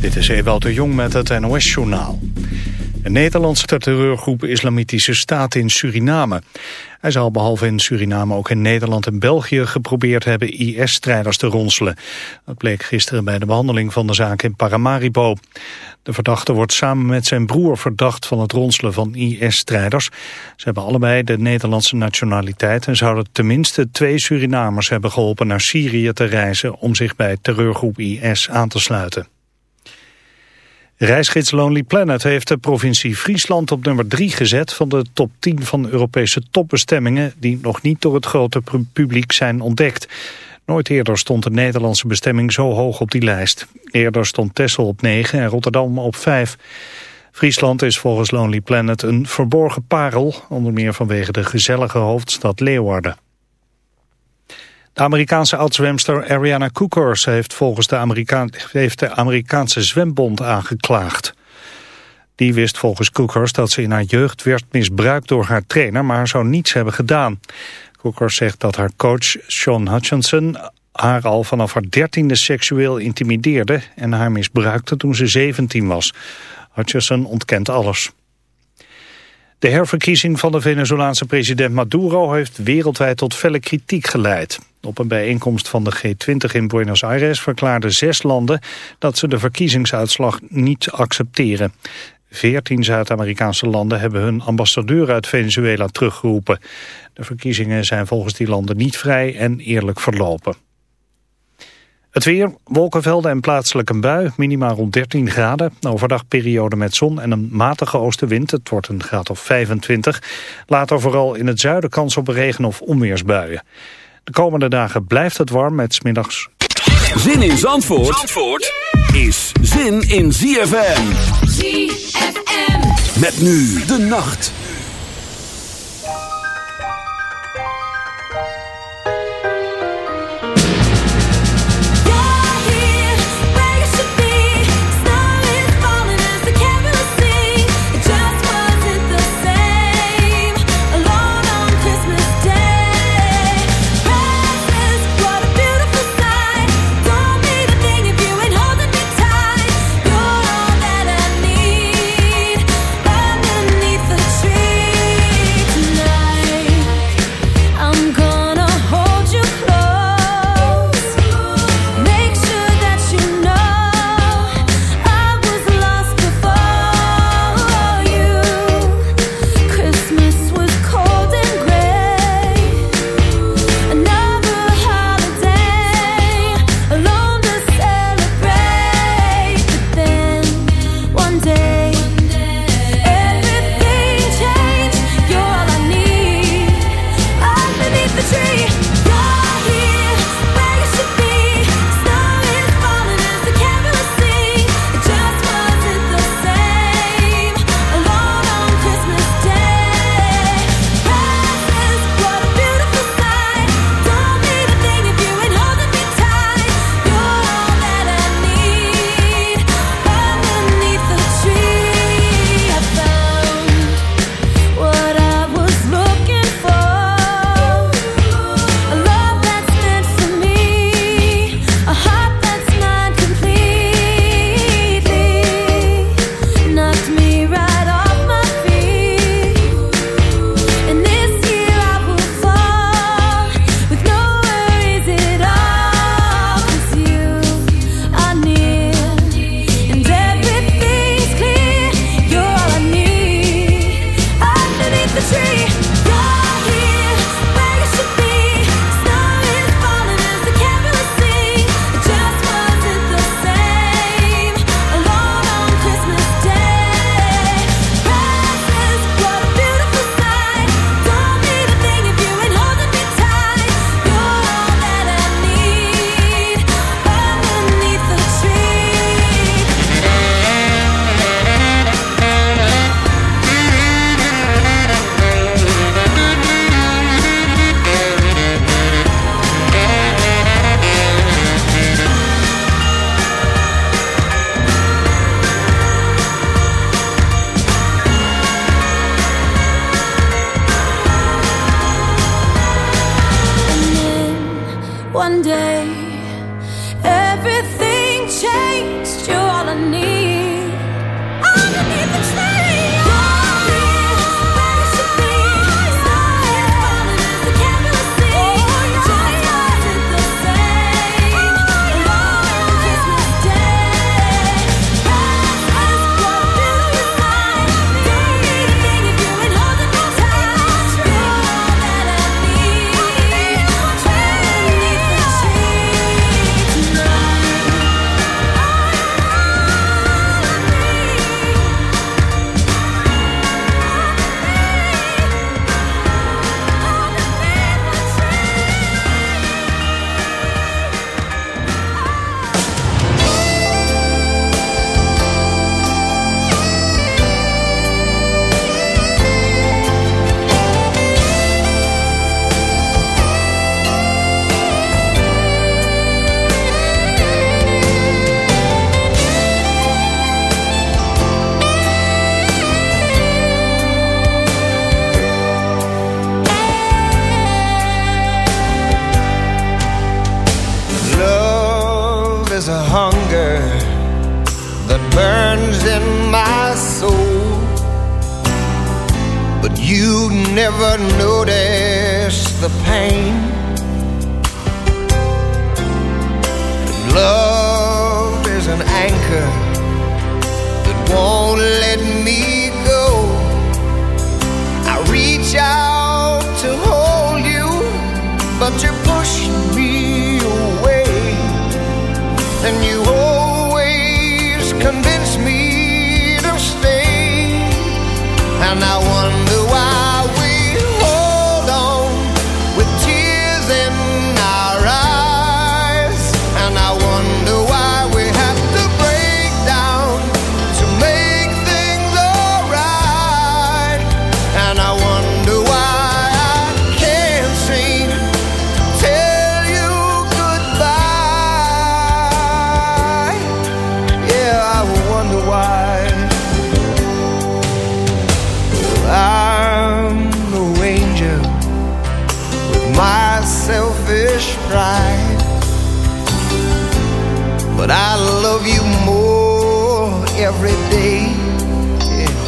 Dit is Ewout de Jong met het NOS-journaal. Een Nederlandse terreurgroep Islamitische Staat in Suriname. Hij zal behalve in Suriname ook in Nederland en België geprobeerd hebben IS-strijders te ronselen. Dat bleek gisteren bij de behandeling van de zaak in Paramaribo. De verdachte wordt samen met zijn broer verdacht van het ronselen van IS-strijders. Ze hebben allebei de Nederlandse nationaliteit en zouden tenminste twee Surinamers hebben geholpen naar Syrië te reizen om zich bij terreurgroep IS aan te sluiten. Reisgids Lonely Planet heeft de provincie Friesland op nummer 3 gezet van de top 10 van Europese topbestemmingen die nog niet door het grote publiek zijn ontdekt. Nooit eerder stond een Nederlandse bestemming zo hoog op die lijst. Eerder stond Texel op 9 en Rotterdam op 5. Friesland is volgens Lonely Planet een verborgen parel, onder meer vanwege de gezellige hoofdstad Leeuwarden. De Amerikaanse oudzwemster Ariana Cookers heeft volgens de, heeft de Amerikaanse zwembond aangeklaagd. Die wist volgens Cookers dat ze in haar jeugd werd misbruikt door haar trainer, maar zou niets hebben gedaan. Cookers zegt dat haar coach Sean Hutchinson haar al vanaf haar dertiende seksueel intimideerde en haar misbruikte toen ze 17 was. Hutchinson ontkent alles. De herverkiezing van de Venezolaanse president Maduro heeft wereldwijd tot felle kritiek geleid. Op een bijeenkomst van de G20 in Buenos Aires verklaarden zes landen dat ze de verkiezingsuitslag niet accepteren. Veertien Zuid-Amerikaanse landen hebben hun ambassadeur uit Venezuela teruggeroepen. De verkiezingen zijn volgens die landen niet vrij en eerlijk verlopen. Het weer, wolkenvelden en plaatselijk een bui, minimaal rond 13 graden. Overdag periode met zon en een matige oostenwind. Het wordt een graad of 25. Later vooral in het zuiden kans op regen- of onweersbuien. De komende dagen blijft het warm met smiddags... Zin in Zandvoort, Zandvoort is zin in ZFM. ZFM. Met nu de nacht. every day. Yeah.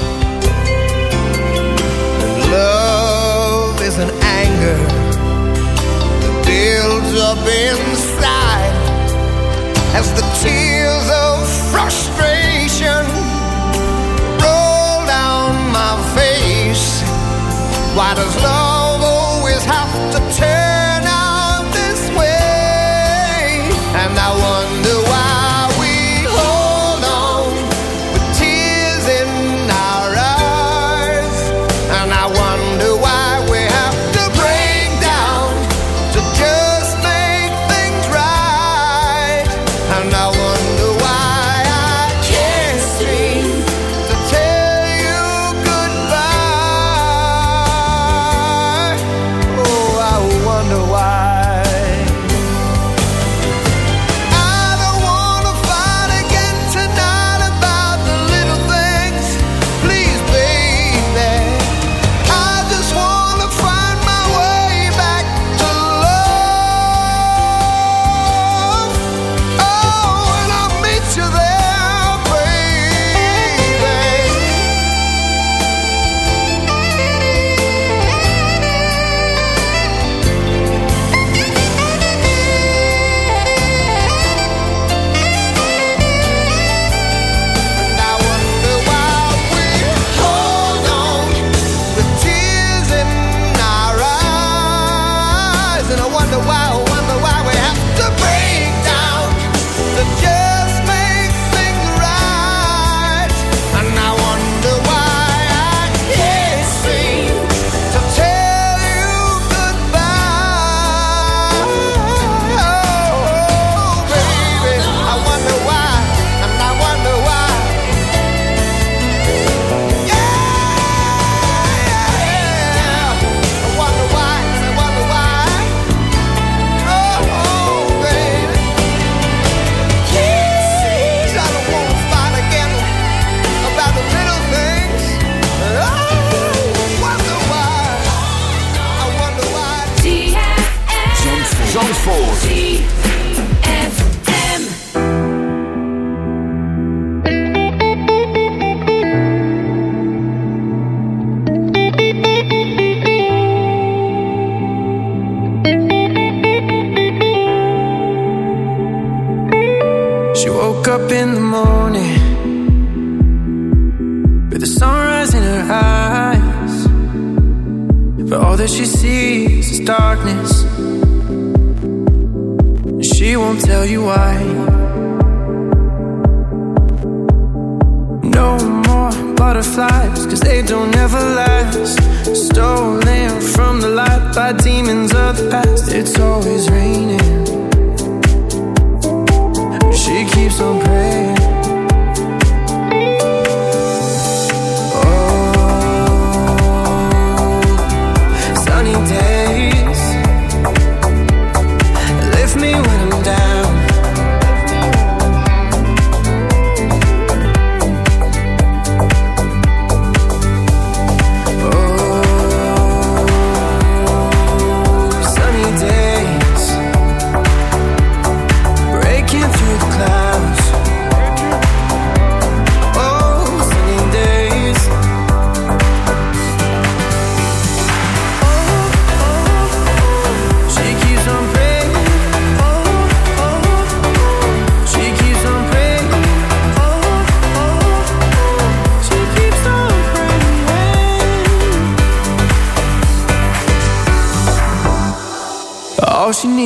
And love is an anger that builds up inside as the tears of frustration roll down my face. Why does love?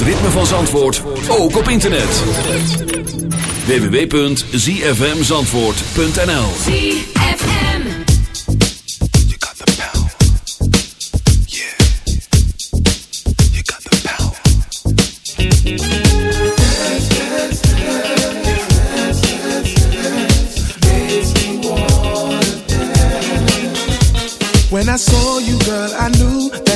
Het ritme van Zandvoort, ook op internet. www.zfmzandvoort.nl ZFM. You got the power. Yeah. You got the power. When I saw you, girl, I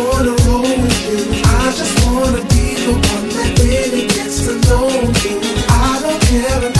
Wanna roll with you. I just wanna be the one that really gets to know you. I don't care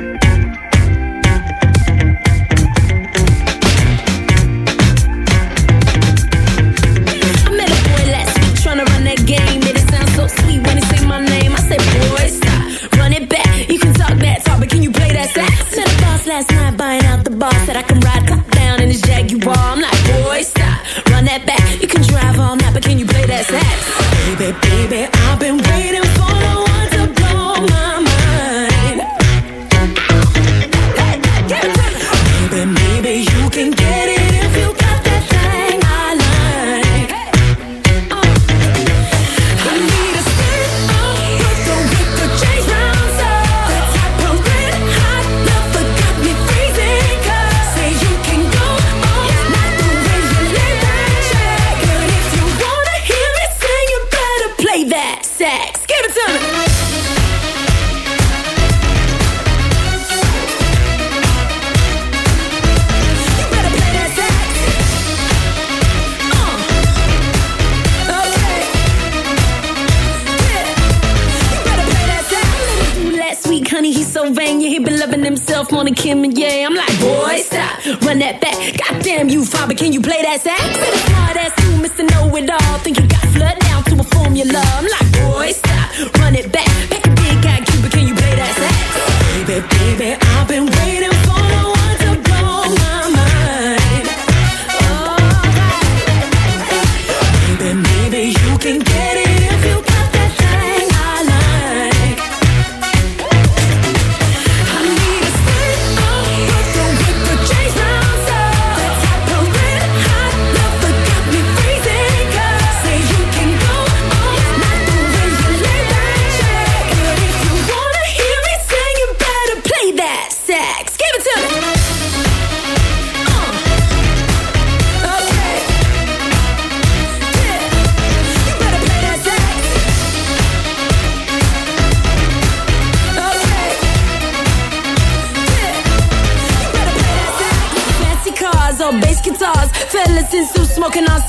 Said I can ride top down in his Jaguar. I'm like, honey, he's so vain. Yeah, he been loving himself more than Kim and yeah. I'm like, boy, stop, run that back. Goddamn you, father, can you play that sax? Smart ass you, Mr. Know It All. Think you got flood down to a formula. I'm like, boy, stop, run it. Back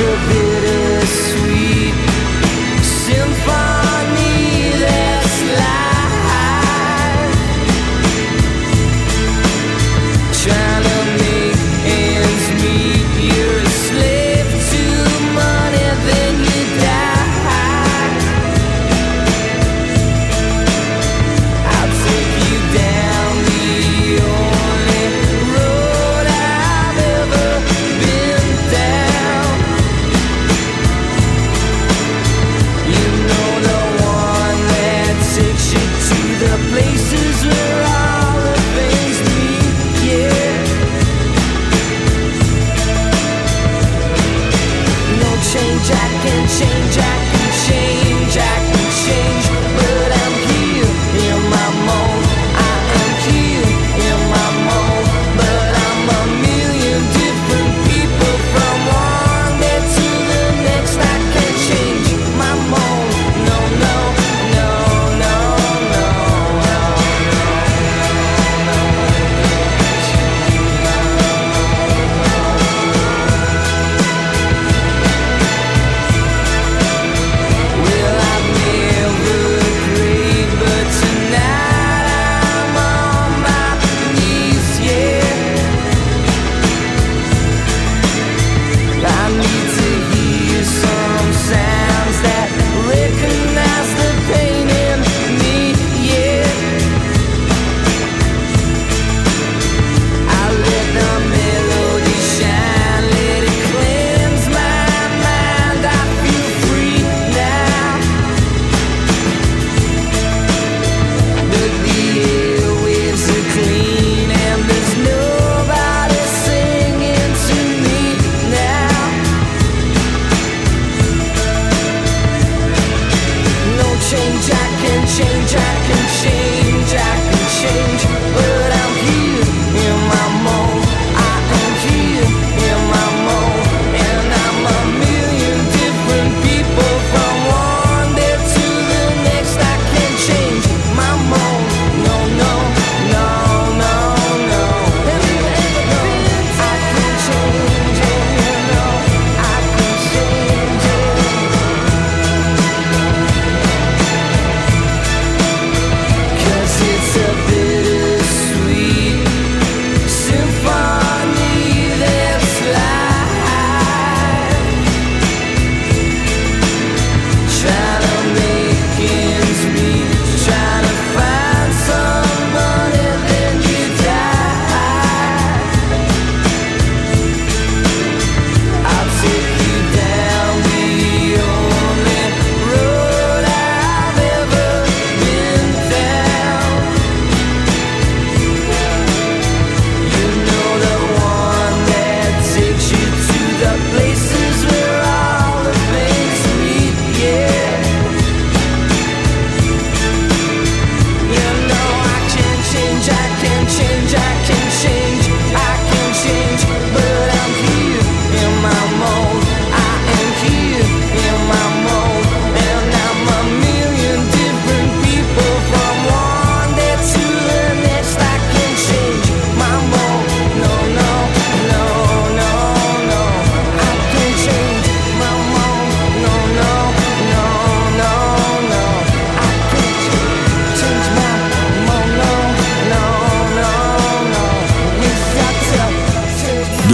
to be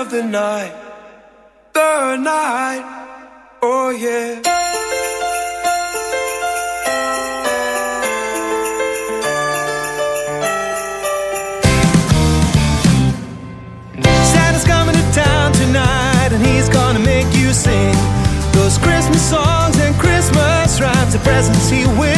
of the night, the night, oh yeah. Santa's coming to town tonight, and he's gonna make you sing those Christmas songs and Christmas rhymes. The presents he will.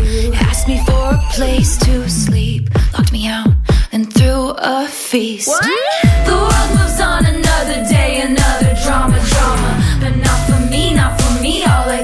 asked me for a place to sleep, locked me out, and threw a feast. The world moves on another day, another drama, drama. But not for me, not for me. All I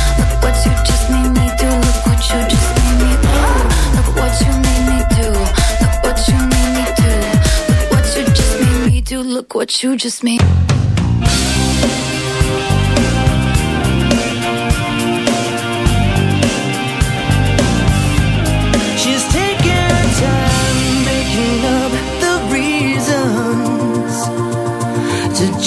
What you just made.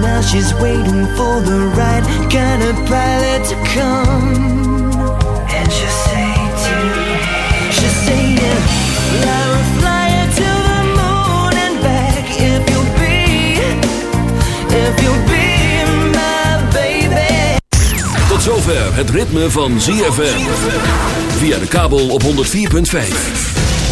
Now she's waiting for the right kind of pilot to come. And she'll say to she'll say, yeah, fly, fly her to the moon and back if you'll be, if you'll be my baby. Tot zover het ritme van ZFM. Via de kabel op 104.5.